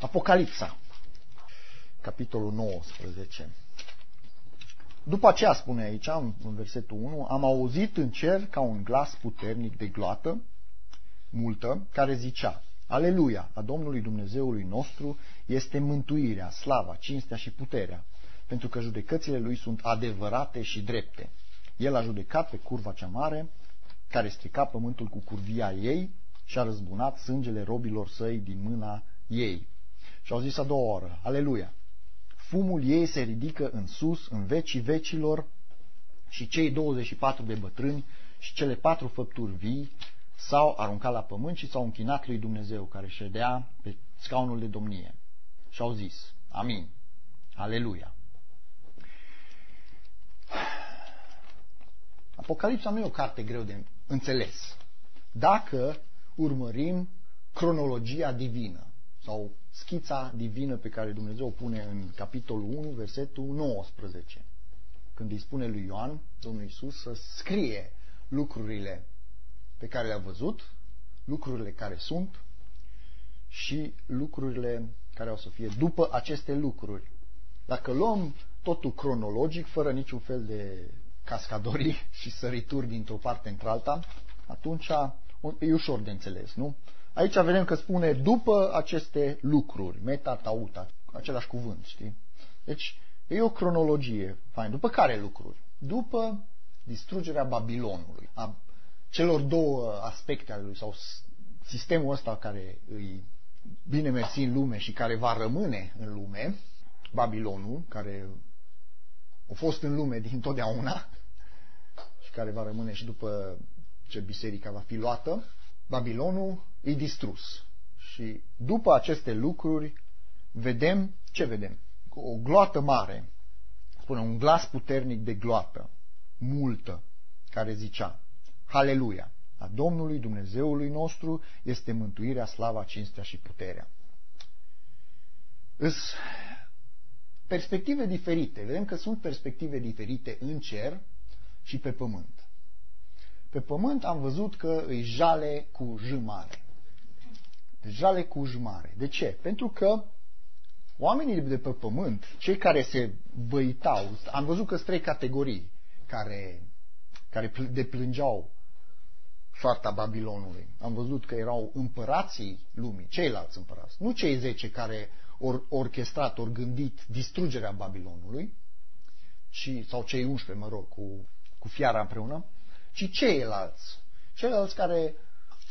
Apocalipsa, capitolul 19. După aceea spune aici, în versetul 1, am auzit în cer ca un glas puternic de gloată, multă, care zicea, Aleluia, a Domnului Dumnezeului nostru este mântuirea, slava, cinstea și puterea, pentru că judecățile lui sunt adevărate și drepte. El a judecat pe curva cea mare, care strica pământul cu curvia ei și a răzbunat sângele robilor săi din mâna ei. Și au zis a doua oră, Aleluia! Fumul ei se ridică în sus, în vecii vecilor, și cei 24 de bătrâni și cele patru făpturi vii s-au aruncat la pământ și s-au închinat lui Dumnezeu care ședea pe scaunul de domnie. Și au zis, Amin, Aleluia. Apocalipsa nu e o carte greu de înțeles. Dacă urmărim cronologia divină sau schița divină pe care Dumnezeu o pune în capitolul 1, versetul 19, când îi spune lui Ioan, Domnul Iisus, să scrie lucrurile pe care le-a văzut, lucrurile care sunt și lucrurile care o să fie după aceste lucruri. Dacă luăm totul cronologic, fără niciun fel de cascadorii și sărituri dintr-o parte într-alta, atunci e ușor de înțeles, nu? Aici vedem că spune după aceste lucruri, meta, tauta, același cuvânt, știi? Deci e o cronologie, fain. După care lucruri? După distrugerea Babilonului, a celor două aspecte ale lui, sau sistemul ăsta care îi bine mersi în lume și care va rămâne în lume, Babilonul, care a fost în lume din totdeauna și care va rămâne și după ce biserica va fi luată, Babilonul e distrus. Și după aceste lucruri vedem, ce vedem? O gloată mare, spune un glas puternic de gloată, multă, care zicea, Haleluia! A Domnului Dumnezeului nostru este mântuirea, slava, cinstea și puterea. Îs perspective diferite. Vedem că sunt perspective diferite în cer și pe pământ. Pe pământ am văzut că îi jale cu J mare. Jale cu J mare. De ce? Pentru că oamenii de pe pământ, cei care se băitau, am văzut că sunt trei categorii care, care deplângeau soarta Babilonului. Am văzut că erau împărații lumii, ceilalți împărați, nu cei zece care or, orchestrat, ori gândit distrugerea Babilonului, ci, sau cei 11, mă rog, cu, cu fiara împreună, ci ceilalți, ceilalți care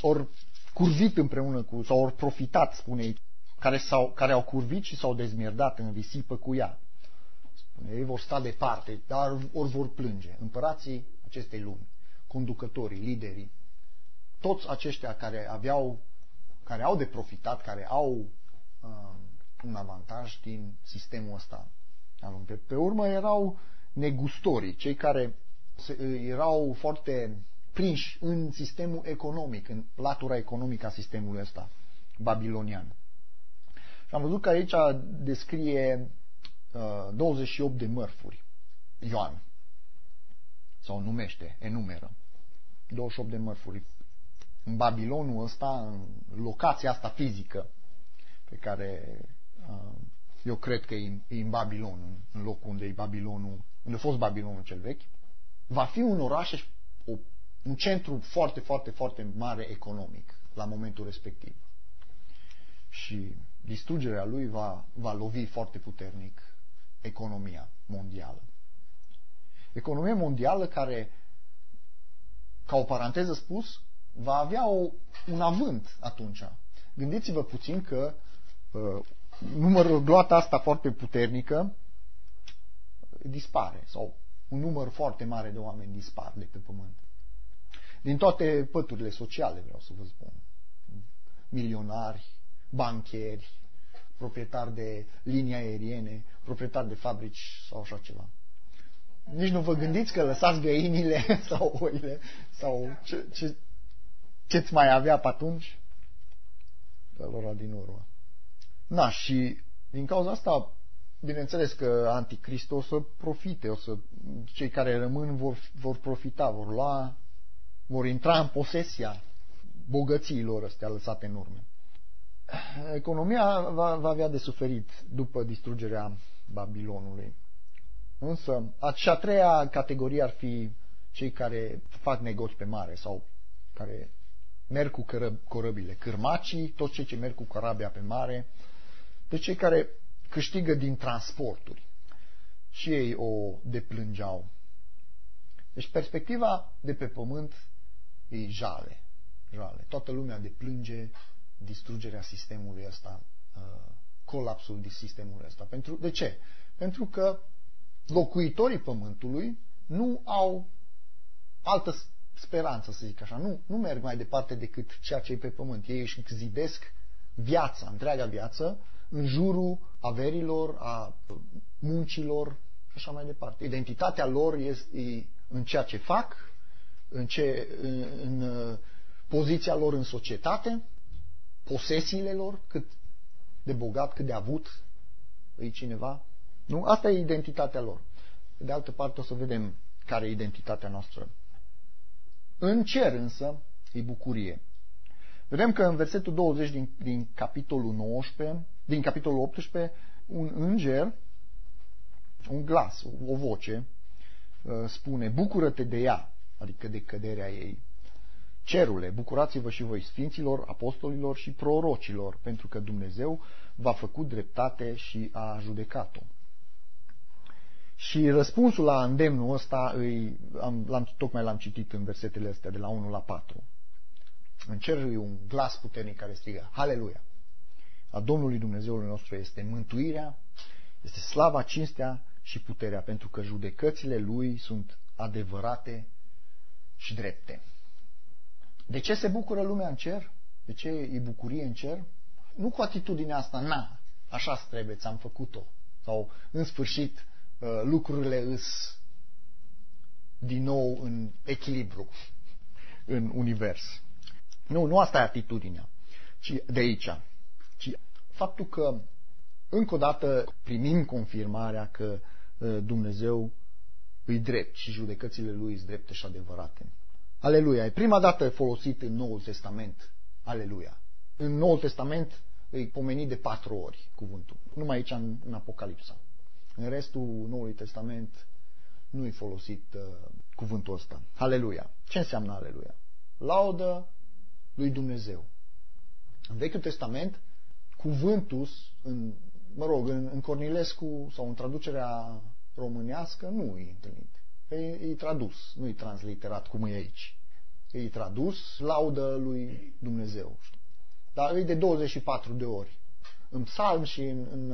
au curvit împreună cu, sau au profitat, spune ei, care, s-au, care au curvit și s-au dezmierdat în risipă cu ea. Spune, ei vor sta departe, dar ori vor plânge. Împărații acestei lumi, conducătorii, liderii, toți aceștia care aveau, care au de profitat, care au uh, un avantaj din sistemul ăsta. Pe, pe urmă erau negustorii, cei care erau foarte prinși în sistemul economic, în latura economică a sistemului ăsta babilonian. Și am văzut că aici descrie uh, 28 de mărfuri. Ioan. Sau numește, enumeră. 28 de mărfuri. În Babilonul ăsta, în locația asta fizică pe care uh, eu cred că e în Babilon, în locul unde e Babilonul, unde a fost Babilonul cel vechi, va fi un oraș, un centru foarte, foarte, foarte mare economic la momentul respectiv. Și distrugerea lui va, va lovi foarte puternic economia mondială. Economia mondială care, ca o paranteză spus, va avea o, un avânt atunci. Gândiți-vă puțin că uh, numărul gloata asta foarte puternică dispare sau un număr foarte mare de oameni dispar de pe pământ. Din toate păturile sociale, vreau să vă spun. Milionari, bancheri, proprietari de linii aeriene, proprietari de fabrici sau așa ceva. Nici nu vă gândiți că lăsați găinile sau oile sau ce, ce, ce-ți mai avea pe atunci? Pe lor din urmă. Na, și din cauza asta Bineînțeles că anticristul o să profite, o să, cei care rămân vor, vor profita, vor lua, vor intra în posesia bogățiilor astea lăsate în urmă. economia va, va avea de suferit după distrugerea Babilonului. Însă, a, și a treia categorie ar fi cei care fac negoți pe mare sau care merg cu corăbile, cârmacii, toți cei ce merg cu corabia pe mare, de cei care câștigă din transporturi. Și ei o deplângeau. Deci perspectiva de pe pământ e jale. jale. Toată lumea deplânge distrugerea sistemului ăsta, uh, colapsul de sistemului ăsta. Pentru, de ce? Pentru că locuitorii pământului nu au altă speranță, să zic așa. Nu, nu merg mai departe decât ceea ce e pe pământ. Ei își zidesc viața, întreaga viață, în jurul averilor, a muncilor și așa mai departe. Identitatea lor este în ceea ce fac, în, ce, în, în poziția lor în societate, posesiile lor, cât de bogat, cât de avut e cineva. Nu? Asta e identitatea lor. De altă parte o să vedem care e identitatea noastră. În cer însă e bucurie. Vedem că în versetul 20 din, din capitolul 19, din capitolul 18, un înger, un glas, o voce, uh, spune, bucură-te de ea, adică de căderea ei. Cerule, bucurați-vă și voi, sfinților, apostolilor și prorocilor, pentru că Dumnezeu v-a făcut dreptate și a judecat-o. Și răspunsul la îndemnul ăsta, îi, am, l-am, tocmai l-am citit în versetele astea, de la 1 la 4. În cer e un glas puternic care strigă, Haleluia! A Domnului Dumnezeului nostru este mântuirea, este slava, cinstea și puterea, pentru că judecățile Lui sunt adevărate și drepte. De ce se bucură lumea în cer? De ce e bucurie în cer? Nu cu atitudinea asta, na, așa trebuie, ți-am făcut-o. Sau, în sfârșit, uh, lucrurile îs din nou în echilibru în univers. Nu, nu asta e atitudinea ci de aici, ci faptul că încă o dată primim confirmarea că uh, Dumnezeu îi drept și judecățile lui îi drepte și adevărate. Aleluia. E prima dată folosit în Noul Testament. Aleluia. În Noul Testament îi pomenit de patru ori cuvântul. Numai aici în, în Apocalipsa. În restul Noului Testament nu e folosit uh, cuvântul ăsta. Aleluia. Ce înseamnă aleluia? Laudă lui Dumnezeu. În Vechiul Testament, cuvântul, în, mă rog, în, în Cornilescu sau în traducerea românească, nu e întâlnit. E, e tradus, nu e transliterat cum e aici. E tradus, laudă lui Dumnezeu. Dar e de 24 de ori. În psalm și în, în,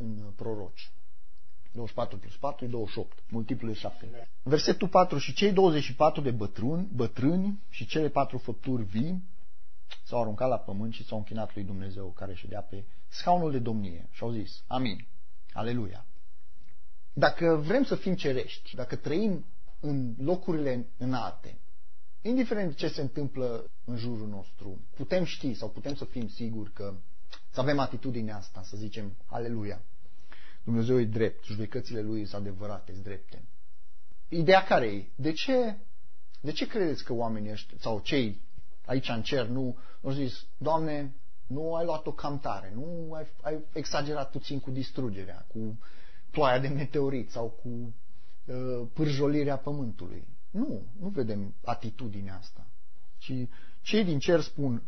în proroci. 24 plus 4 e 28, multiplul 7. Versetul 4. Și cei 24 de bătrâni, bătrâni și cele patru făpturi vii s-au aruncat la pământ și s-au închinat lui Dumnezeu care ședea pe scaunul de domnie și au zis, Amin, Aleluia. Dacă vrem să fim cerești, dacă trăim în locurile înalte, indiferent ce se întâmplă în jurul nostru, putem ști sau putem să fim siguri că să avem atitudinea asta, să zicem, Aleluia. Dumnezeu e drept, judecățile Lui sunt adevărate, sunt drepte. Ideea care e? De ce, de ce credeți că oamenii ăștia, sau cei aici în cer, nu au zis, Doamne, nu ai luat-o cam tare, nu ai, ai exagerat puțin cu distrugerea, cu ploaia de meteorit sau cu uh, pârjolirea pământului. Nu, nu vedem atitudinea asta. Ci cei din cer spun,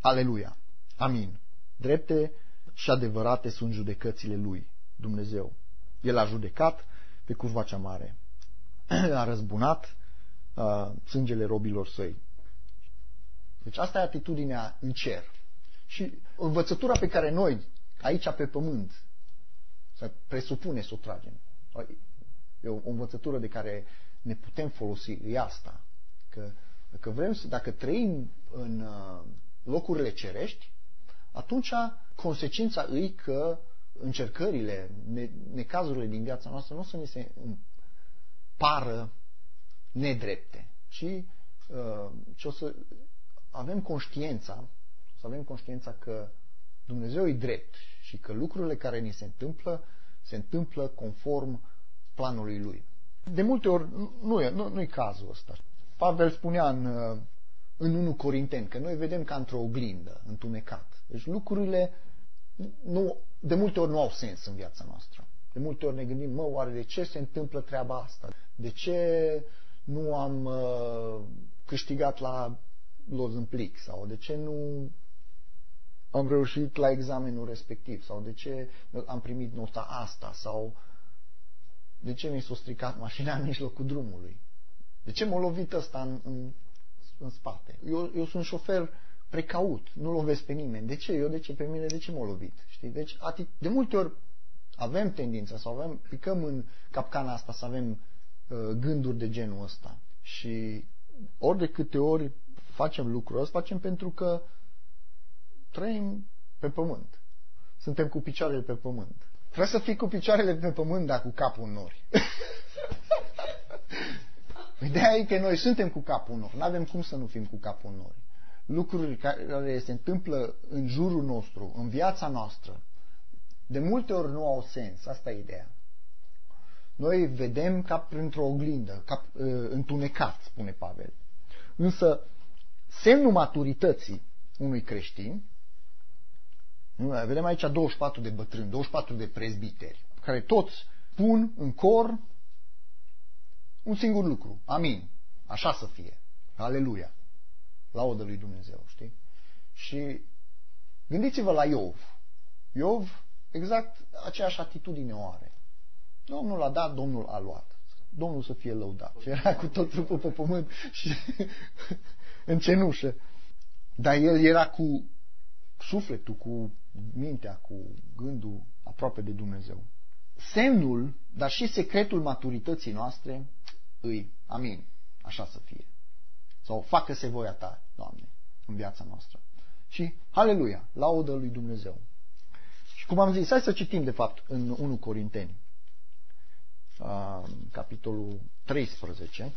Aleluia, Amin. Drepte și adevărate sunt judecățile lui. Dumnezeu. El a judecat pe curva cea mare. A răzbunat uh, sângele robilor săi. Deci asta e atitudinea în cer. Și învățătura pe care noi, aici pe pământ, să presupune să o tragem. E o învățătură de care ne putem folosi, e asta. Că, că vrem să, dacă trăim în uh, locurile cerești, atunci consecința e că încercările, necazurile din viața noastră nu o să ne se pară nedrepte, ci, uh, ci o să avem conștiința, să avem conștiința că Dumnezeu e drept și că lucrurile care ni se întâmplă se întâmplă conform planului Lui. De multe ori nu e, nu, nu e cazul ăsta. Pavel spunea în, uh, în 1 Corinteni că noi vedem ca într-o oglindă, întunecat. Deci lucrurile nu, de multe ori nu au sens în viața noastră. De multe ori ne gândim, mă, oare de ce se întâmplă treaba asta? De ce nu am uh, câștigat la Lozâmplic? Sau de ce nu am reușit la examenul respectiv? Sau de ce am primit nota asta? Sau de ce mi s-a stricat mașina în mijlocul drumului? De ce m-a lovit ăsta în, în, în spate? Eu, eu sunt șofer precaut, nu lovesc pe nimeni. De ce? Eu de ce pe mine? De ce m-a lovit? Știi? Deci, de multe ori avem tendința sau avem, picăm în capcana asta să avem uh, gânduri de genul ăsta. Și ori de câte ori facem lucrul ăsta, facem pentru că trăim pe pământ. Suntem cu picioarele pe pământ. Trebuie să fii cu picioarele pe pământ, dar cu capul în nori. Ideea e că noi suntem cu capul în nori. Nu avem cum să nu fim cu capul în nori. Lucruri care se întâmplă în jurul nostru, în viața noastră, de multe ori nu au sens. Asta e ideea. Noi vedem ca printr-o oglindă, ca uh, întunecat, spune Pavel. Însă, semnul maturității unui creștin, vedem aici 24 de bătrâni, 24 de prezbiteri, care toți pun în cor un singur lucru. Amin. Așa să fie. Aleluia. Laudă lui Dumnezeu, știi? Și gândiți-vă la Iov. Iov exact aceeași atitudine o are. Domnul a dat, Domnul a luat. Domnul să fie lăudat. Și era cu tot trupul pe pământ și în cenușă. Dar el era cu sufletul, cu mintea, cu gândul aproape de Dumnezeu. Semnul, dar și secretul maturității noastre îi, amin, așa să fie. Sau facă-se voia ta, Doamne, în viața noastră. Și, haleluia, laudă lui Dumnezeu. Și cum am zis, hai să citim de fapt în 1 Corinteni, capitolul 13,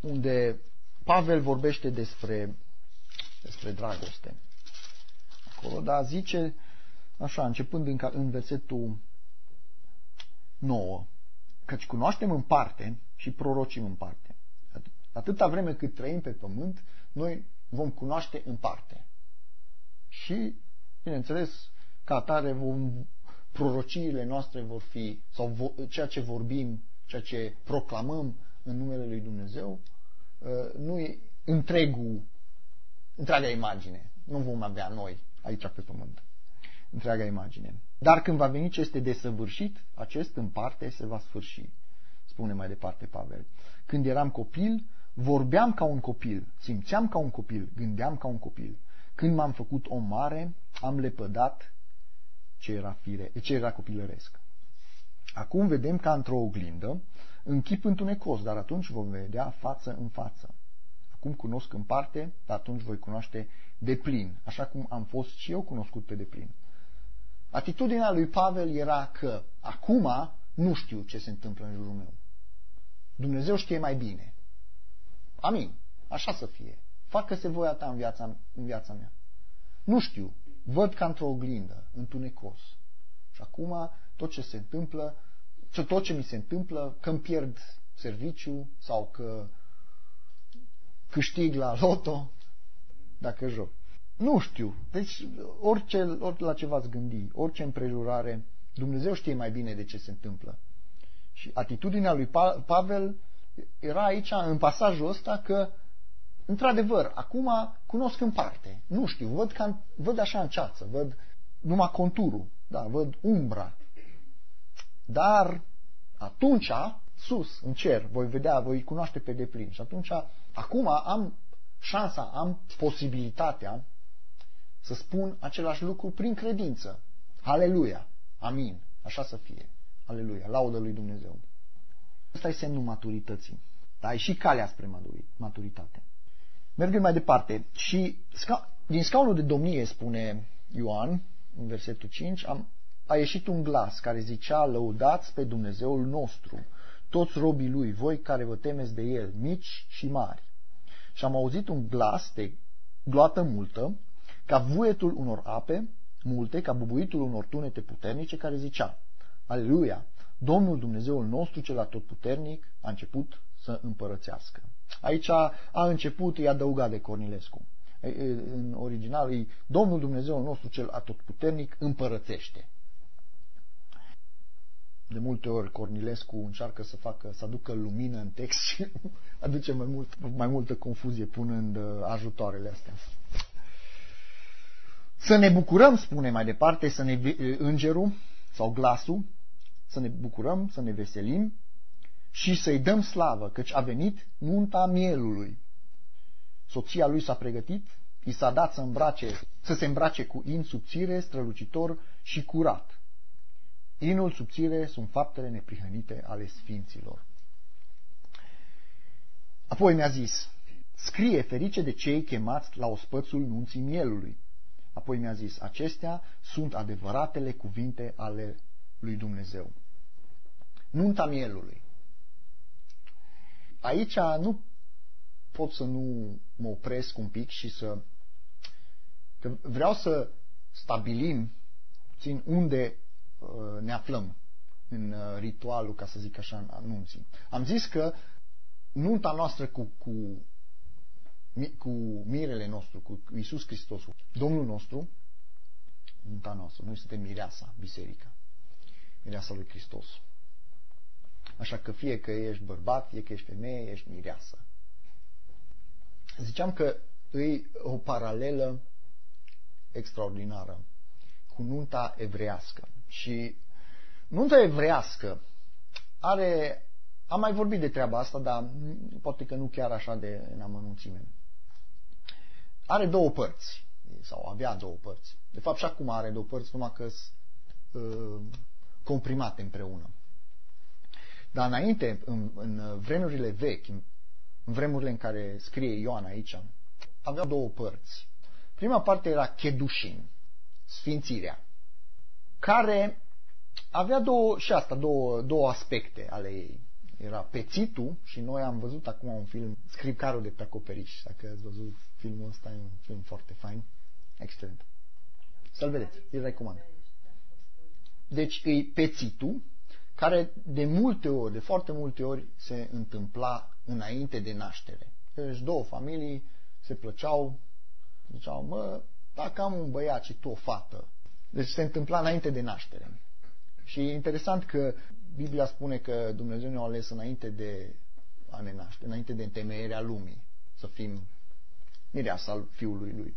unde Pavel vorbește despre, despre dragoste. Acolo, dar zice așa, începând în, în versetul 9, căci cunoaștem în parte și prorocim în parte. Atâta vreme cât trăim pe pământ, noi vom cunoaște în parte. Și, bineînțeles, ca atare vom, prorociile noastre vor fi, sau vo, ceea ce vorbim, ceea ce proclamăm în numele Lui Dumnezeu, uh, nu e întregul, întreaga imagine. Nu vom avea noi aici pe pământ întreaga imagine. Dar când va veni ce este desăvârșit, acest în parte se va sfârși, spune mai departe Pavel. Când eram copil, vorbeam ca un copil, simțeam ca un copil, gândeam ca un copil. Când m-am făcut om mare, am lepădat ce era, fire, ce era copilăresc. Acum vedem ca într-o oglindă, în chip întunecos, dar atunci vom vedea față în față. Acum cunosc în parte, dar atunci voi cunoaște de plin, așa cum am fost și eu cunoscut pe deplin. Atitudinea lui Pavel era că acum nu știu ce se întâmplă în jurul meu. Dumnezeu știe mai bine. Amin. Așa să fie. Facă-se voia ta în viața, în viața mea. Nu știu. Văd ca într-o oglindă, întunecos. Și acum tot ce se întâmplă, tot ce mi se întâmplă, că îmi pierd serviciu sau că câștig la loto, dacă joc. Nu știu. Deci orice, orice la ce v-ați gândi, orice împrejurare, Dumnezeu știe mai bine de ce se întâmplă. Și atitudinea lui Pavel era aici, în pasajul ăsta, că într-adevăr, acum cunosc în parte. Nu știu, văd, ca, văd așa în ceață, văd numai conturul, da, văd umbra. Dar atunci, sus, în cer, voi vedea, voi cunoaște pe deplin. Și atunci, acum am șansa, am posibilitatea să spun același lucru prin credință. Aleluia! Amin! Așa să fie. Aleluia! Laudă lui Dumnezeu. Asta e semnul maturității. Dar e și calea spre maturitate. Mergând mai departe, și din scaunul de domnie, spune Ioan, în versetul 5, am, a ieșit un glas care zicea, lăudați pe Dumnezeul nostru, toți robii lui, voi care vă temeți de el, mici și mari. Și am auzit un glas de gloată multă, ca vuietul unor ape multe, ca bubuitul unor tunete puternice, care zicea, Aleluia! Domnul Dumnezeul nostru, cel atotputernic, a început să împărățească. Aici a început, e adăugat de Cornilescu. În original e Domnul Dumnezeu nostru cel atotputernic împărățește. De multe ori Cornilescu încearcă să facă, să aducă lumină în text și aduce mai, mult, mai multă confuzie punând uh, ajutoarele astea. Să ne bucurăm, spune mai departe, să ne, îngerul sau glasul, să ne bucurăm, să ne veselim și să-i dăm slavă, căci a venit nunta mielului. Soția lui s-a pregătit, i s-a dat să, îmbrace, să se îmbrace cu in subțire, strălucitor și curat. Inul subțire sunt faptele neprihănite ale sfinților. Apoi mi-a zis, scrie ferice de cei chemați la ospățul nunții mielului. Apoi mi-a zis, acestea sunt adevăratele cuvinte ale lui Dumnezeu. Nunta mielului. Aici nu pot să nu mă opresc un pic și să... Că vreau să stabilim țin unde uh, ne aflăm în uh, ritualul, ca să zic așa, în anunții. Am zis că nunta noastră cu, cu cu mirele nostru, cu Iisus Hristos, Domnul nostru, nunta noastră. Noi suntem mireasa, biserica. Mireasa lui Hristos. Așa că fie că ești bărbat, fie că ești femeie, ești mireasă. Ziceam că e o paralelă extraordinară cu nunta evrească. Și nunta evrească are, am mai vorbit de treaba asta, dar poate că nu chiar așa de în amănunțime are două părți, sau avea două părți. De fapt și acum are două părți, numai că sunt uh, comprimate împreună. Dar înainte, în, în vremurile vechi, în, în vremurile în care scrie Ioan aici, avea două părți. Prima parte era Kedushin, sfințirea, care avea două, și asta, două, două aspecte ale ei. Era Pețitul și noi am văzut acum un film, Scripcarul de pe acoperiș, dacă ați văzut Filmul ăsta e un film foarte fain. Excelent. Să-l vedeți, îl recomand. Deci e pețitul, care de multe ori, de foarte multe ori, se întâmpla înainte de naștere. Deci două familii se plăceau, ziceau, mă, dacă am un băiat și tu o fată. Deci se întâmpla înainte de naștere. Și e interesant că Biblia spune că Dumnezeu ne-a ales înainte de a ne naște, înainte de întemeierea lumii, să fim mireasa al fiului lui.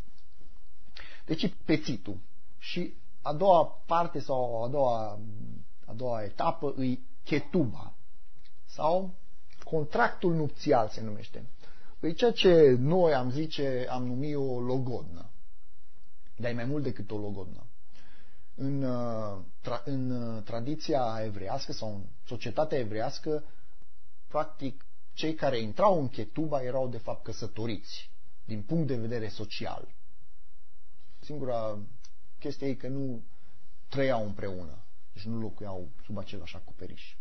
Deci pețitul. Și a doua parte sau a doua, a doua etapă îi chetuba sau contractul nupțial se numește. Păi ceea ce noi am zice, am numit o logodnă. Dar e mai mult decât o logodnă. În, uh, tra, în uh, tradiția evrească sau în societatea evrească, practic, cei care intrau în chetuba erau de fapt căsătoriți din punct de vedere social. Singura chestie e că nu trăiau împreună, deci nu locuiau sub același acoperiș.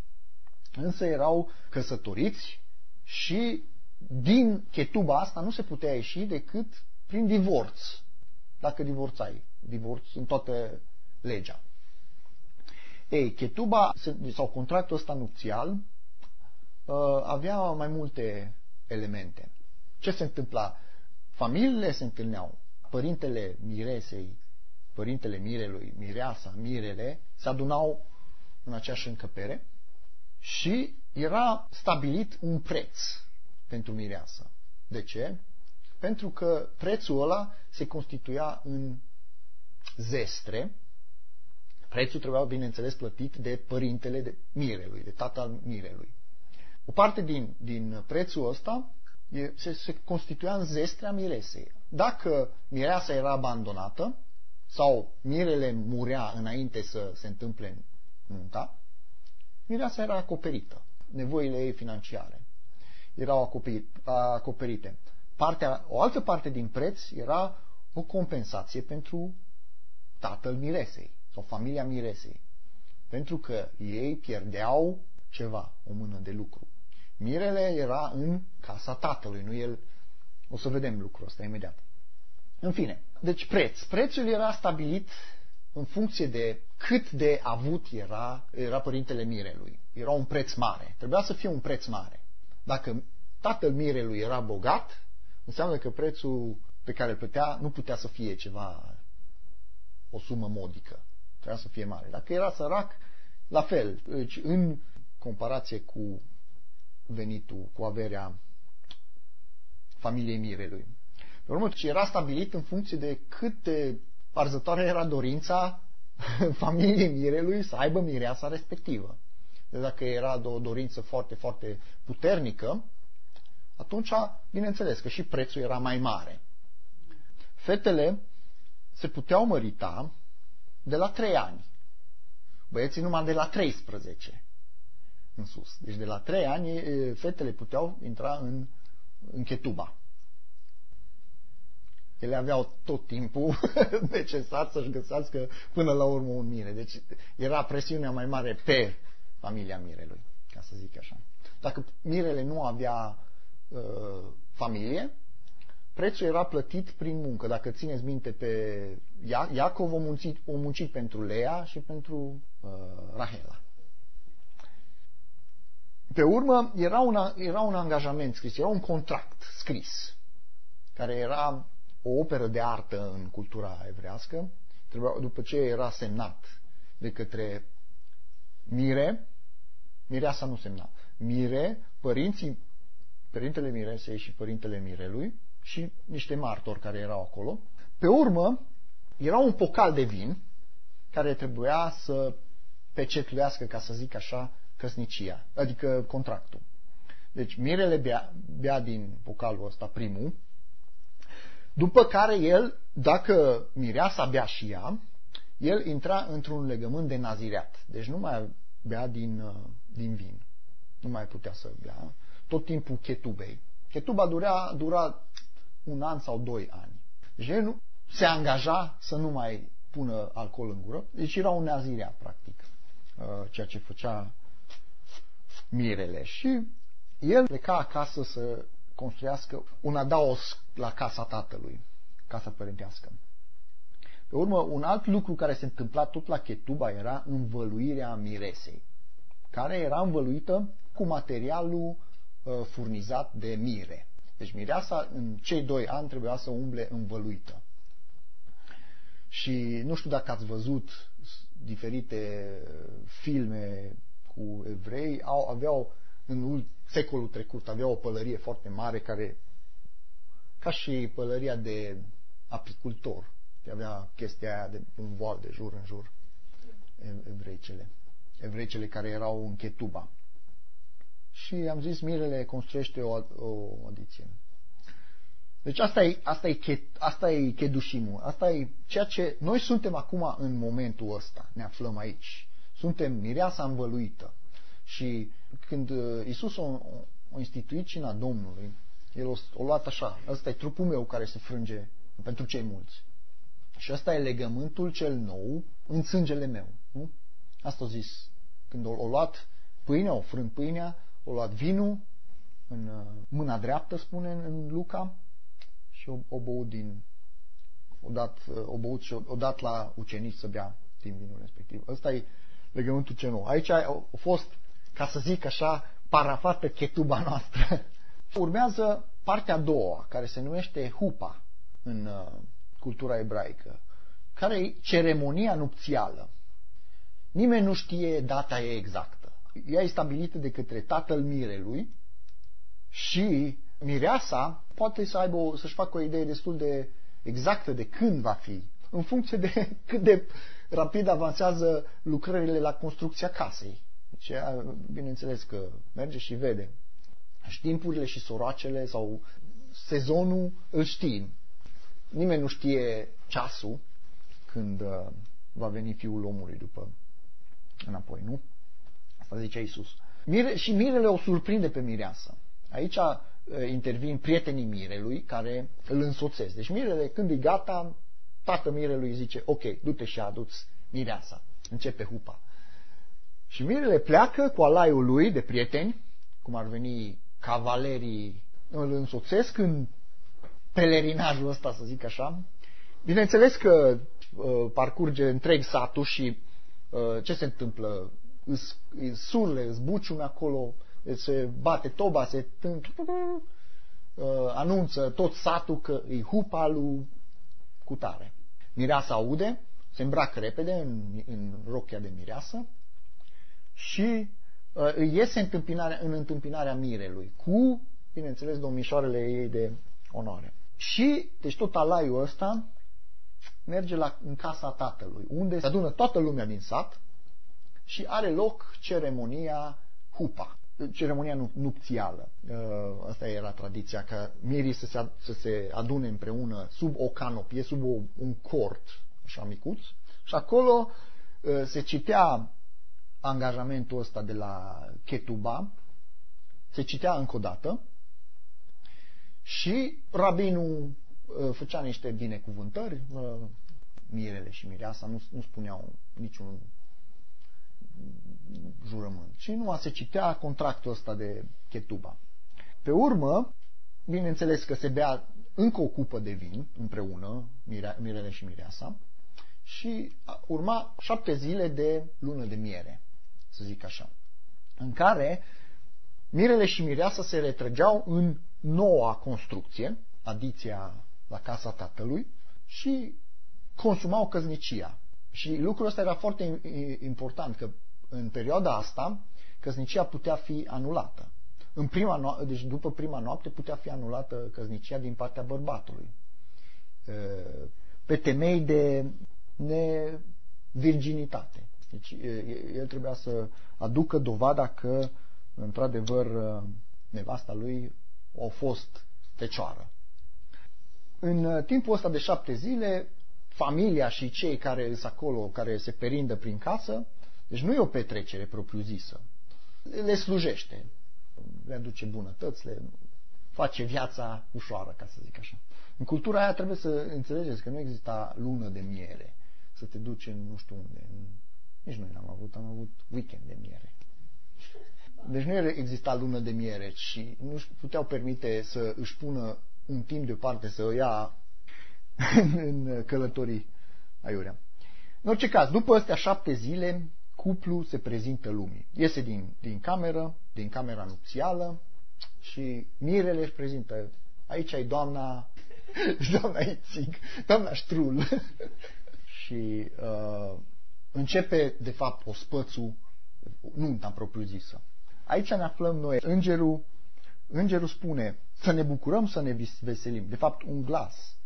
Însă erau căsătoriți și din chetuba asta nu se putea ieși decât prin divorț, dacă divorțai. Divorț în toată legea. Ei, chetuba sau contractul ăsta nupțial uh, avea mai multe elemente. Ce se întâmpla? Familiile se întâlneau. Părintele miresei, părintele mirelui, mireasa, mirele, se adunau în aceeași încăpere și era stabilit un preț pentru mireasă. De ce? Pentru că prețul ăla se constituia în zestre. Prețul trebuia, bineînțeles, plătit de părintele de mirelui, de tatăl mirelui. O parte din, din prețul ăsta se, se constituia în zestrea miresei. Dacă mireasa era abandonată sau mirele murea înainte să se întâmple nunta, mireasa era acoperită. Nevoile ei financiare erau acoperite. Partea, o altă parte din preț era o compensație pentru tatăl miresei sau familia miresei. Pentru că ei pierdeau ceva, o mână de lucru. Mirele era în casa tatălui, nu el. O să vedem lucrul ăsta imediat. În fine, deci preț. Prețul era stabilit în funcție de cât de avut era, era părintele mirelui. Era un preț mare. Trebuia să fie un preț mare. Dacă tatăl mirelui era bogat, înseamnă că prețul pe care îl plătea nu putea să fie ceva, o sumă modică. Trebuia să fie mare. Dacă era sărac, la fel. Deci, în comparație cu venitul, cu averea familiei mirelui. Pe urmă, ce era stabilit în funcție de cât de arzătoare era dorința familiei mirelui să aibă mireasa respectivă. Deci dacă era o dorință foarte, foarte puternică, atunci, bineînțeles că și prețul era mai mare. Fetele se puteau mărita de la 3 ani. Băieții numai de la 13 în sus. Deci de la 3 ani fetele puteau intra în, în chetuba. Ele aveau tot timpul necesar să-și găsească până la urmă un mire. Deci era presiunea mai mare pe familia mirelui, ca să zic așa. Dacă mirele nu avea uh, familie, prețul era plătit prin muncă. Dacă țineți minte pe Iacov, o muncit, o muncit pentru Lea și pentru uh, Rahela. Pe urmă, era, una, era un angajament scris, era un contract scris, care era o operă de artă în cultura evrească, trebuia, după ce era semnat de către Mire, Mireasa nu semna, Mire, părinții, părintele Miresei și părintele Mirelui și niște martori care erau acolo. Pe urmă, era un pocal de vin care trebuia să pecetluiască, ca să zic așa, căsnicia, adică contractul. Deci Mirele bea, bea din pocalul ăsta primul, după care el, dacă mireasa bea și ea, el intra într-un legământ de nazireat. Deci nu mai bea din, uh, din vin. Nu mai putea să bea. Tot timpul chetubei. Chetuba dura, dura un an sau doi ani. Deci el nu, se angaja să nu mai pună alcool în gură. Deci era un nazireat, practic, uh, ceea ce făcea mirele. Și el pleca acasă să construiască un adaos la casa tatălui, casa părintească. Pe urmă, un alt lucru care se întâmpla tot la Chetuba era învăluirea miresei, care era învăluită cu materialul uh, furnizat de mire. Deci mireasa în cei doi ani trebuia să umble învăluită. Și nu știu dacă ați văzut diferite filme cu evrei, au, aveau în secolul trecut avea o pălărie foarte mare care, ca și pălăria de apicultor, avea chestia aia de un voal de jur în jur, evreicele, evreicele care erau în Chetuba. Și am zis, Mirele construiește o, o adiție. Deci asta e, asta e, asta e chedușimul, asta e ceea ce noi suntem acum în momentul ăsta, ne aflăm aici. Suntem mireasa învăluită. Și când uh, Isus o, o instituit cina Domnului, el o, o luat așa, ăsta e trupul meu care se frânge pentru cei mulți. Și ăsta e legământul cel nou în sângele meu. Nu? Asta a zis. Când o, o luat pâinea, o frânt pâinea, o luat vinul în uh, mâna dreaptă, spune în Luca, și o, o băut din o dat, uh, o băut și o, o dat la ucenici să bea din vinul respectiv. Ăsta e legământul cel nou. Aici a, a fost ca să zic așa, parafată chetuba noastră. Urmează partea a doua, care se numește hupa în uh, cultura ebraică, care e ceremonia nupțială. Nimeni nu știe data ei exactă. Ea e stabilită de către tatăl mirelui și mireasa poate să aibă o, să-și facă o idee destul de exactă de când va fi, în funcție de cât de rapid avansează lucrările la construcția casei. Deci, bineînțeles că merge și vede. Și știmpurile și soroacele sau sezonul îl știm. Nimeni nu știe ceasul când uh, va veni Fiul omului după înapoi, nu? Asta zicea Iisus. Mire, și mirele o surprinde pe mireasă. Aici uh, intervin prietenii mirelui care îl însoțesc. Deci mirele când e gata, tatăl mirelui zice, ok, du-te și aduți mireasa. Începe hupa. Și mirele pleacă cu alaiul lui de prieteni, cum ar veni cavalerii, îl însoțesc în pelerinajul ăsta, să zic așa. Bineînțeles că uh, parcurge întreg satul și uh, ce se întâmplă? Îs, îs surle, îs buciume acolo, se bate toba, se tânt, anunță tot satul că e hupa lui cutare. Mireasa aude, se îmbracă repede în, în rochia de mireasă și uh, îi iese întâmpinarea, în întâmpinarea mirelui cu, bineînțeles, domnișoarele ei de onoare. Și, deci tot alaiul ăsta merge la, în casa tatălui, unde se adună toată lumea din sat și are loc ceremonia hupa, ceremonia nupțială. Uh, asta era tradiția, ca mirii să se, să se adune împreună sub o canopie, sub o, un cort, așa micuț, și acolo uh, se citea angajamentul ăsta de la Ketuba, se citea încă o dată. Și rabinul uh, făcea niște binecuvântări, mirele și mireasa nu, nu spuneau niciun jurământ. Și nu se citea contractul ăsta de Chetuba. Pe urmă, bineînțeles că se bea încă o cupă de vin împreună, Mirele și Mireasa, și urma șapte zile de lună de miere, să zic așa, în care Mirele și Mireasa se retrăgeau în noua construcție, adiția la casa tatălui, și consumau căznicia. Și lucrul ăsta era foarte important, că în perioada asta, căsnicia putea fi anulată. În prima no- deci după prima noapte putea fi anulată căsnicia din partea bărbatului. Pe temei de nevirginitate. Deci el trebuia să aducă dovada că, într-adevăr, nevasta lui a fost fecioară. În timpul ăsta de șapte zile, familia și cei care sunt acolo, care se perindă prin casă, deci nu e o petrecere propriu-zisă. Le slujește, le aduce bunătăți, le face viața ușoară, ca să zic așa. În cultura aia trebuie să înțelegeți că nu exista lună de miere, să te duci în nu știu unde. Nici noi n-am avut, am avut weekend de miere. Deci nu exista lună de miere și nu își puteau permite să își pună un timp deoparte să o ia în călătorii aiurea. În orice caz, după astea șapte zile, cuplu se prezintă lumii. Iese din, din cameră, din camera nupțială și mirele își prezintă. Aici e doamna, doamna Ițig, doamna Ștrul. și uh, începe, de fapt, o spățul nunta propriu-zisă. Aici ne aflăm noi. Îngerul, îngerul spune să ne bucurăm, să ne veselim. De fapt, un glas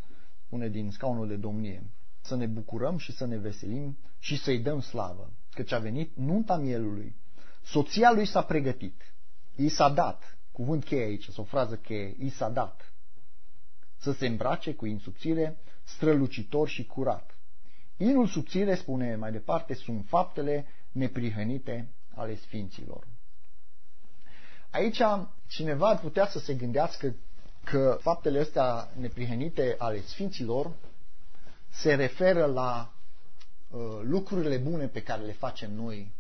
spune din scaunul de domnie. Să ne bucurăm și să ne veselim și să-i dăm slavă căci a venit nunta mielului. Soția lui s-a pregătit. I s-a dat, cuvânt cheie aici, sau o frază cheie, i s-a dat să se îmbrace cu insubțire, strălucitor și curat. Inul subțire, spune mai departe, sunt faptele neprihănite ale sfinților. Aici cineva ar putea să se gândească că faptele astea neprihănite ale sfinților se referă la Uh, lucrurile bune pe care le facem noi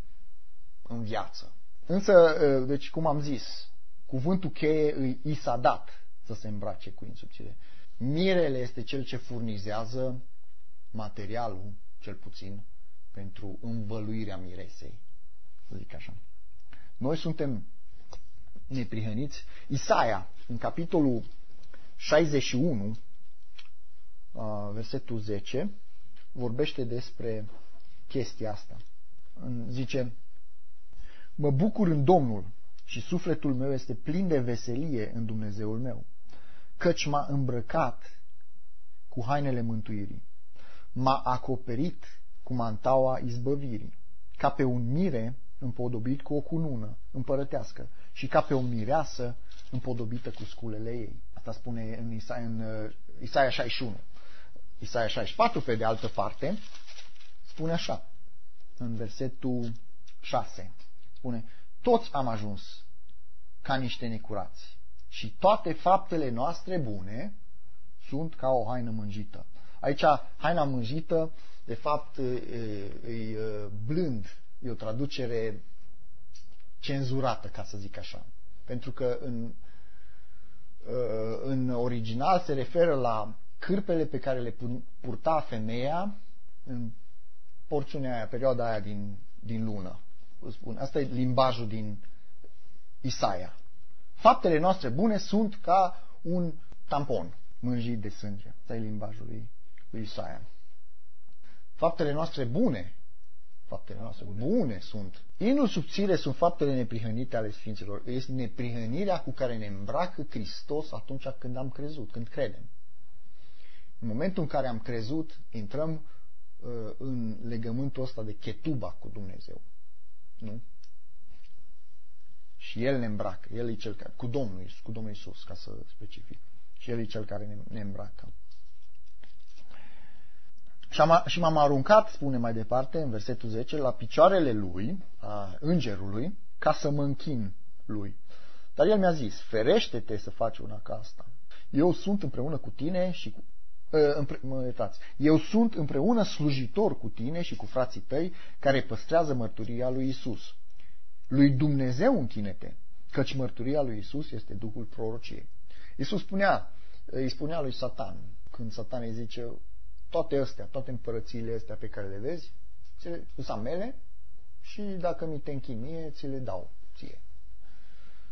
în viață. Însă, uh, deci cum am zis, cuvântul cheie îi, i s-a dat să se îmbrace cu insubțire. Mirele este cel ce furnizează materialul, cel puțin, pentru învăluirea miresei. Să zic așa. Noi suntem neprihăniți. Isaia, în capitolul 61, uh, versetul 10, vorbește despre chestia asta. Zice, mă bucur în Domnul și sufletul meu este plin de veselie în Dumnezeul meu, căci m-a îmbrăcat cu hainele mântuirii, m-a acoperit cu mantaua izbăvirii, ca pe un mire împodobit cu o cunună împărătească și ca pe o mireasă împodobită cu sculele ei. Asta spune în Isaia, în uh, Isaia 61. Isaia 64, pe de altă parte, spune așa, în versetul 6, spune, toți am ajuns ca niște necurați și toate faptele noastre bune sunt ca o haină mânjită. Aici, haina mânjită, de fapt, e blând, e o traducere cenzurată, ca să zic așa. Pentru că în, în original se referă la cârpele pe care le purta femeia în porțiunea aia, perioada aia din, din lună. Spun. Asta e limbajul din Isaia. Faptele noastre bune sunt ca un tampon mânjit de sânge. Asta e limbajul lui, lui Isaia. Faptele noastre bune, faptele noastre bune sunt. Inul subțire sunt faptele neprihănite ale Sfinților. Este neprihănirea cu care ne îmbracă Hristos atunci când am crezut, când credem. În momentul în care am crezut, intrăm uh, în legământul ăsta de chetuba cu Dumnezeu. Nu? Și El ne îmbracă. El e cel care, cu Domnul, cu Domnul Isus, ca să specific. Și El e cel care ne, ne îmbracă. Și, am, și m-am aruncat, spune mai departe, în versetul 10, la picioarele lui, a îngerului, ca să mă închin lui. Dar el mi-a zis, ferește-te să faci una ca asta. Eu sunt împreună cu tine și cu... Ă, împre, mă iertați. Eu sunt împreună slujitor cu tine și cu frații tăi care păstrează mărturia lui Isus. Lui Dumnezeu închinete, căci mărturia lui Isus este Duhul prorociei. Isus spunea, îi spunea lui Satan, când Satan îi zice, toate astea, toate împărățiile astea pe care le vezi, sunt mele și dacă mi te închin mie, ți le dau ție.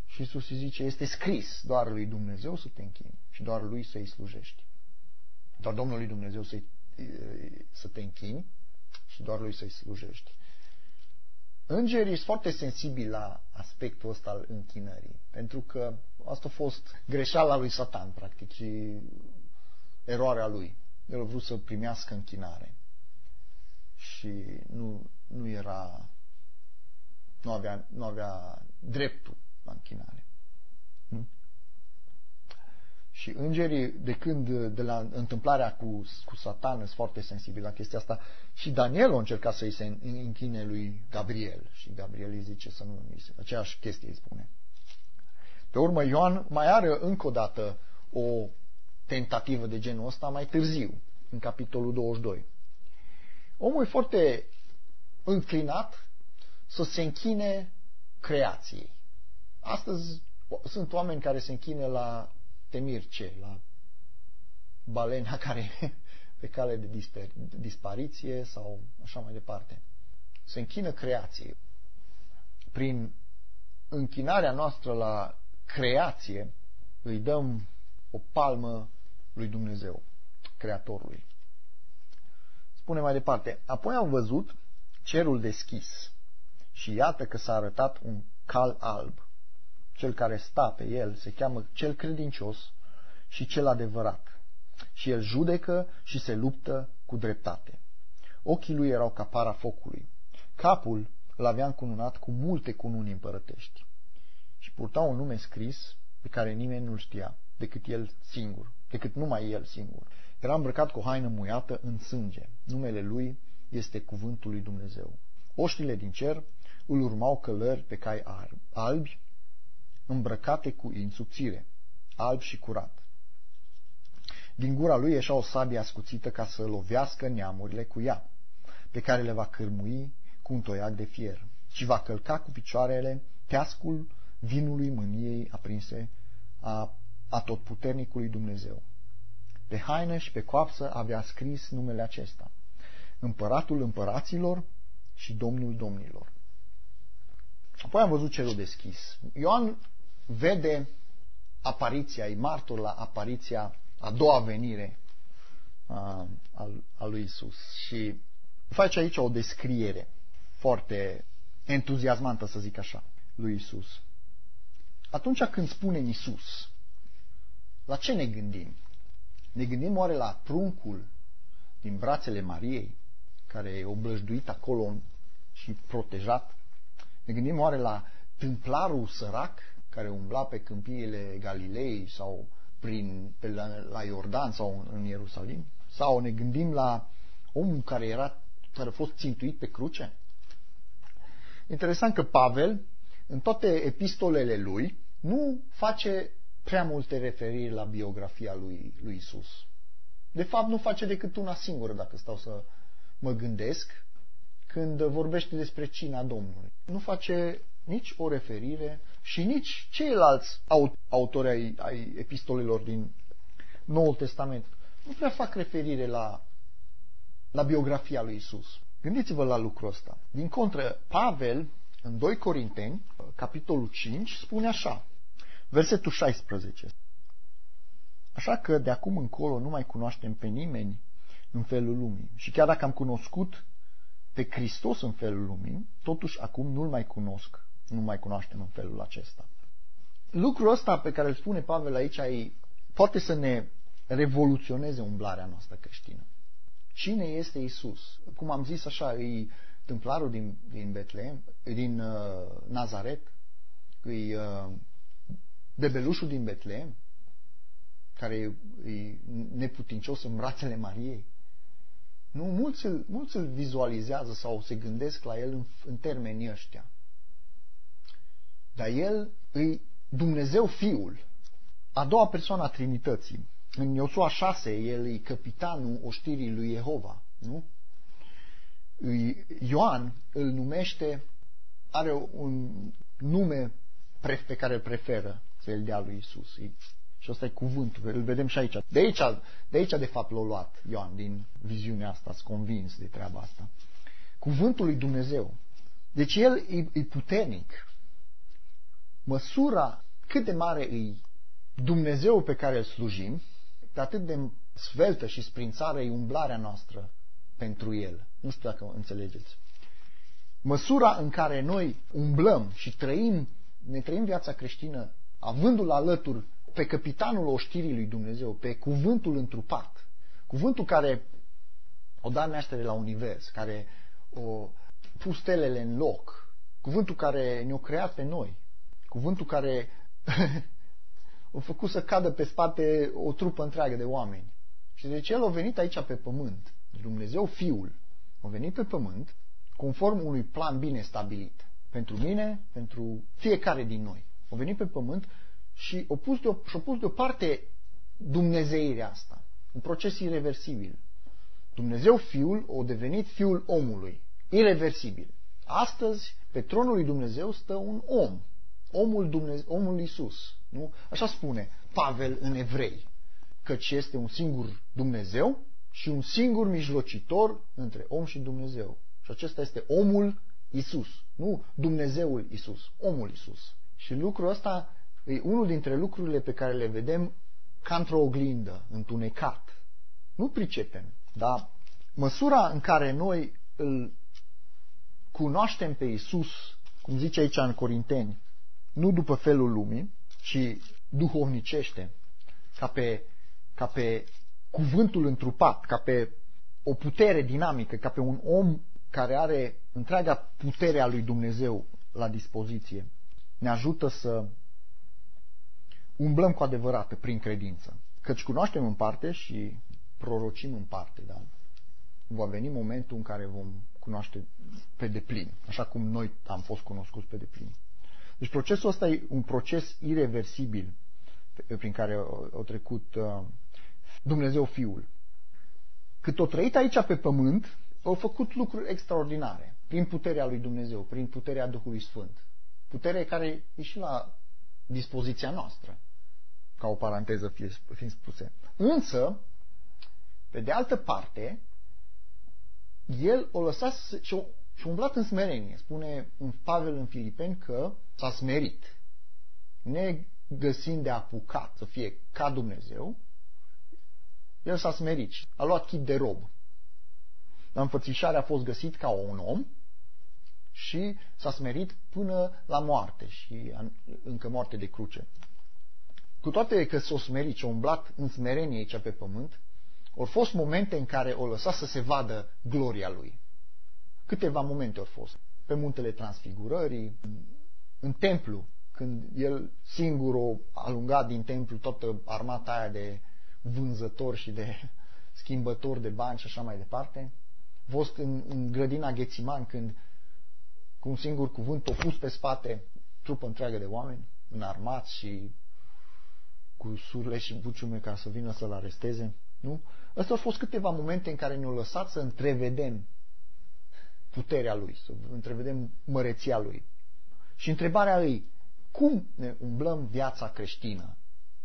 Și Iisus îi zice, este scris doar lui Dumnezeu să te închini și doar lui să-i slujești. Doar Domnului Dumnezeu să, să te închini și doar lui să-i slujești. Îngerii sunt foarte sensibili la aspectul ăsta al închinării, pentru că asta a fost greșeala lui Satan, practic, și eroarea lui. El a vrut să primească închinare și nu, nu era, nu avea, nu avea dreptul la închinare. Nu? Și îngerii, de când, de la întâmplarea cu, cu satan, sunt foarte sensibili la chestia asta. Și Daniel a încercat să-i se închine lui Gabriel. Și Gabriel îi zice să nu, aceeași chestie îi spune. Pe urmă, Ioan mai are încă o dată o tentativă de genul ăsta mai târziu, în capitolul 22. Omul e foarte înclinat să se închine creației. Astăzi sunt oameni care se închine la temir ce? La balena care pe cale de dispariție sau așa mai departe. Se închină creației. Prin închinarea noastră la creație îi dăm o palmă lui Dumnezeu, Creatorului. Spune mai departe, apoi am văzut cerul deschis și iată că s-a arătat un cal alb. Cel care sta pe el se cheamă cel credincios și cel adevărat. Și el judecă și se luptă cu dreptate. Ochii lui erau ca para focului. Capul îl avea încununat cu multe cununi împărătești. Și purta un nume scris pe care nimeni nu-l știa, decât el singur, decât numai el singur. Era îmbrăcat cu o haină muiată în sânge. Numele lui este cuvântul lui Dumnezeu. Oștile din cer îl urmau călări pe cai albi, îmbrăcate cu in subțire, alb și curat. Din gura lui ieșea o sabie ascuțită ca să lovească neamurile cu ea, pe care le va cârmui cu un toiac de fier și va călca cu picioarele teascul vinului mâniei aprinse a, a totputernicului Dumnezeu. Pe haină și pe coapsă avea scris numele acesta, Împăratul împăraților și Domnul domnilor. Apoi am văzut cerul deschis. Ioan vede apariția, e martor la apariția, a doua venire a, a, a lui Isus. Și face aici o descriere foarte entuziasmantă, să zic așa, lui Isus. Atunci când spunem Isus, la ce ne gândim? Ne gândim oare la pruncul din brațele Mariei, care e oblăjduit acolo și protejat? Ne gândim oare la tâmplarul sărac care umbla pe câmpiile Galilei sau prin, pe la, la Iordan sau în Ierusalim? Sau ne gândim la omul care, era, care a fost țintuit pe cruce? Interesant că Pavel, în toate epistolele lui, nu face prea multe referiri la biografia lui, lui Isus. De fapt, nu face decât una singură, dacă stau să mă gândesc, când vorbește despre cina Domnului. Nu face nici o referire și nici ceilalți autori ai, ai epistolelor din Noul Testament nu prea fac referire la, la biografia lui Isus. Gândiți-vă la lucrul ăsta. Din contră, Pavel În 2 Corinteni, capitolul 5, spune așa, versetul 16. Așa că de acum încolo nu mai cunoaștem pe nimeni în felul lumii. Și chiar dacă am cunoscut pe Hristos în felul lumii, totuși acum nu-L mai cunosc, nu mai cunoaștem în felul acesta. Lucrul ăsta pe care îl spune Pavel aici e, poate să ne revoluționeze umblarea noastră creștină. Cine este Isus? Cum am zis așa, e tâmplarul din, din Betlehem, din uh, Nazaret, e uh, bebelușul din Betlehem, care e neputincios în brațele Mariei. Nu, mulți îl, mulți îl vizualizează sau se gândesc la el în, în termenii ăștia. Dar el îi Dumnezeu Fiul, a doua persoană a Trinității. În Iosua 6, el e capitanul oștirii lui Jehova, nu? Ioan îl numește, are un nume pe care îl preferă să îl dea lui Isus. Și ăsta e cuvântul, îl vedem și aici. De aici, de, aici, de fapt, l-a luat Ioan, din viziunea asta, sunt convins de treaba asta. Cuvântul lui Dumnezeu. Deci el e, e puternic. Măsura cât de mare e Dumnezeu pe care îl slujim, de atât de sveltă și sprințară e umblarea noastră pentru El. Nu știu dacă înțelegeți. Măsura în care noi umblăm și trăim, ne trăim viața creștină, avându-l alături pe capitanul oștirii lui Dumnezeu, pe cuvântul întrupat, cuvântul care o da naștere la univers, care o pus stelele în loc, cuvântul care ne-a creat pe noi, cuvântul care a făcut să cadă pe spate o trupă întreagă de oameni. Și deci el a venit aici pe pământ, Dumnezeu Fiul, a venit pe pământ conform unui plan bine stabilit. Pentru mine, pentru fiecare din noi. A venit pe pământ și a pus, de, și-a pus deoparte dumnezeirea asta. Un proces irreversibil. Dumnezeu Fiul a devenit Fiul omului. Irreversibil. Astăzi, pe tronul lui Dumnezeu stă un om. Omul, Dumnezeu, omul Iisus. Nu? Așa spune Pavel în Evrei. Căci este un singur Dumnezeu și un singur mijlocitor între om și Dumnezeu. Și acesta este omul Isus, nu Dumnezeul Isus, omul Isus. Și lucrul ăsta e unul dintre lucrurile pe care le vedem ca într-o oglindă, întunecat. Nu pricepem, dar măsura în care noi îl cunoaștem pe Isus, cum zice aici în Corinteni, nu după felul lumii, ci duhovnicește, ca pe, ca pe cuvântul întrupat, ca pe o putere dinamică, ca pe un om care are întreaga putere a lui Dumnezeu la dispoziție. Ne ajută să umblăm cu adevărat prin credință. Căci cunoaștem în parte și prorocim în parte, dar va veni momentul în care vom cunoaște pe deplin, așa cum noi am fost cunoscuți pe deplin. Deci procesul ăsta e un proces irreversibil prin care au trecut uh, Dumnezeu Fiul. Cât o trăit aici pe pământ, au făcut lucruri extraordinare, prin puterea lui Dumnezeu, prin puterea Duhului Sfânt. Putere care e și la dispoziția noastră, ca o paranteză fiind spuse. Însă, pe de altă parte, el o lăsat și o și umblat în smerenie. Spune în Pavel în Filipeni că s-a smerit. Ne găsind de apucat să fie ca Dumnezeu, el s-a smerit. A luat chip de rob. La înfățișare a fost găsit ca un om și s-a smerit până la moarte și încă moarte de cruce. Cu toate că s-a smerit și a umblat în smerenie aici pe pământ, au fost momente în care o lăsat să se vadă gloria lui. Câteva momente au fost. Pe muntele transfigurării, în templu, când el singur o alungat din templu toată armata aia de vânzători și de schimbători de bani și așa mai departe. A fost în, în grădina Ghețiman când cu un singur cuvânt o pus pe spate trupă întreagă de oameni înarmați și cu surle și buciume ca să vină să-l aresteze. Nu? Astea au fost câteva momente în care ne-au lăsat să întrevedem puterea lui, să întrevedem măreția lui. Și întrebarea lui, cum ne umblăm viața creștină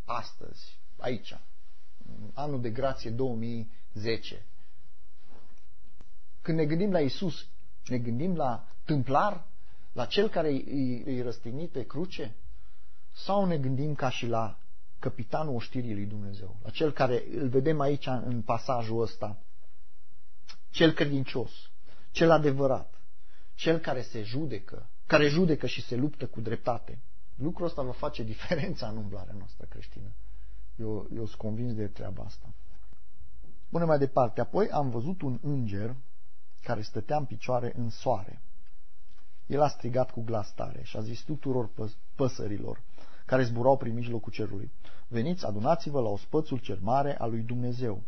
astăzi, aici, anul de grație 2010? Când ne gândim la Isus, ne gândim la tâmplar La cel care îi, îi răstignit pe cruce? Sau ne gândim ca și la capitanul oștirii lui Dumnezeu, la cel care îl vedem aici în pasajul ăsta, cel credincios, cel adevărat, cel care se judecă, care judecă și se luptă cu dreptate. Lucrul ăsta va face diferența în umblarea noastră creștină. Eu, eu sunt convins de treaba asta. Până mai departe, apoi am văzut un înger care stătea în picioare în soare. El a strigat cu glas tare și a zis tuturor păsărilor care zburau prin mijlocul cerului, veniți, adunați-vă la ospățul cel mare al lui Dumnezeu,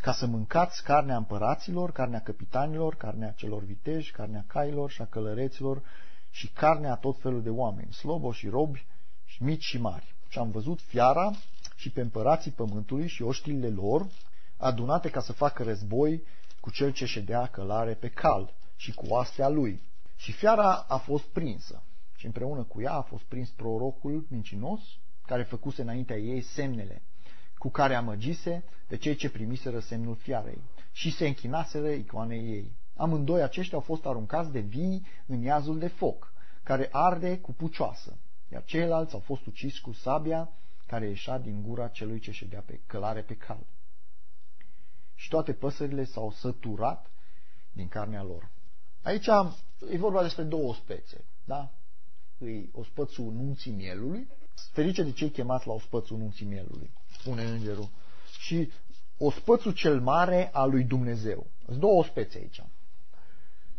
ca să mâncați carnea împăraților, carnea capitanilor, carnea celor viteji, carnea cailor și a călăreților și carnea tot felul de oameni, slobo și robi, și mici și mari. Și am văzut fiara și pe împărații pământului și oștilile lor, adunate ca să facă război cu cel ce ședea călare pe cal și cu oastea lui. Și fiara a fost prinsă și împreună cu ea a fost prins prorocul mincinos, care făcuse înaintea ei semnele, cu care amăgise pe cei ce primiseră semnul fiarei și se închinaseră icoanei ei. Amândoi aceștia au fost aruncați de vii în iazul de foc, care arde cu pucioasă, iar ceilalți au fost uciși cu sabia care ieșea din gura celui ce ședea pe călare pe cal. Și toate păsările s-au săturat din carnea lor. Aici e vorba despre două spețe, da? Îi ospățul nunții mielului, ferice de cei chemați la ospățul nunții mielului, spune îngerul, și ospățul cel mare al lui Dumnezeu. Sunt două ospețe aici.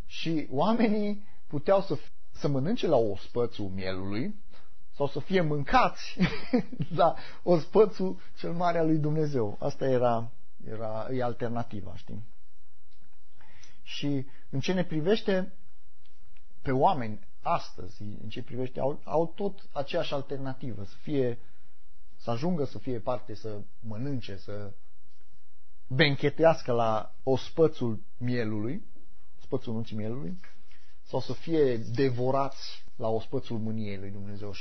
Și oamenii puteau să, să mănânce la ospățul mielului sau să fie mâncați la ospățul cel mare al lui Dumnezeu. Asta era, era e alternativa, știi? Și în ce ne privește pe oameni astăzi, în ce privește, au, au tot aceeași alternativă, să fie, să ajungă să fie parte, să mănânce, să benchetească la ospățul mielului, ospățul nunții mielului, sau să fie devorați la ospățul mâniei lui Dumnezeu.